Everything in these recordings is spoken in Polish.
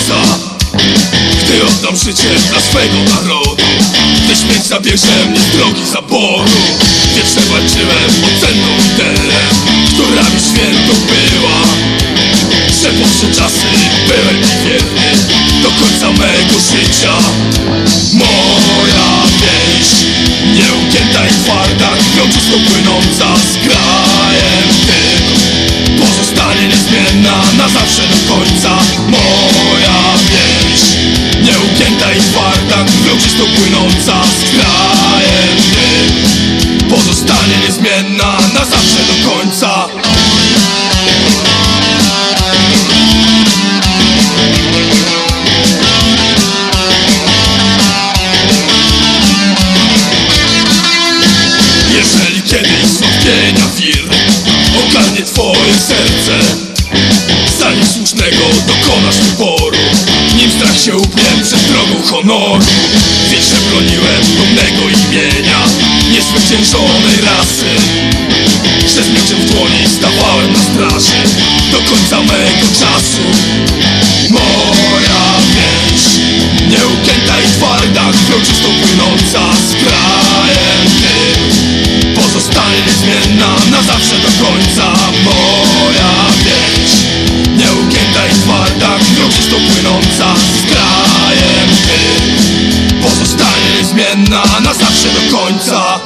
końca Gdy oddam życie dla swego narodu Gdy śmierć zabierze mnie z drogi zaboru Wiecznie walczyłem o cenną ideę Która mi świętą była. Że czasy byłem mi wierny Do końca mego życia. Moja wieś Nieugięta i twarda Krwią czystą płynąca z płynąca z krajem tym Pozostanie niezmienna na zawsze do końca. Jeżeli kiedyś zwątpienia wir Ogarnie twoje serce Zanim słusznego dokonasz wyboru Nim strach się upnie przed drogą honoru broniłem dumnego imienia Niezwyciężonej rasy. Że z mieczem w dłoni stawałem na straży Do końca mego czasu. Moja wieś Nieugięta i twarda Krwią czystą płynąca z krajem tym. Pozostanie niezmienna na zawsze do końca Moja niezmienna na zawsze do końca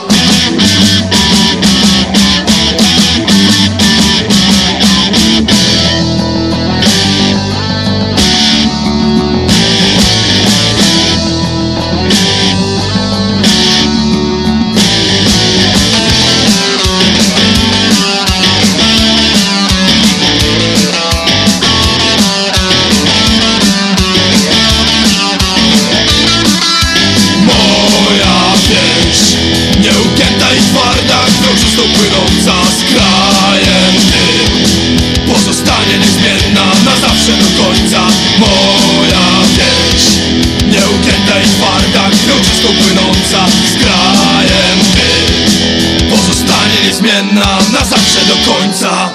płynąca z krajem tym. Pozostanie niezmienna na zawsze do końca Moja wieś. Nieugięta i twarda Krwią czystą płynąca z krajem tym. Pozostanie niezmienna na zawsze do końca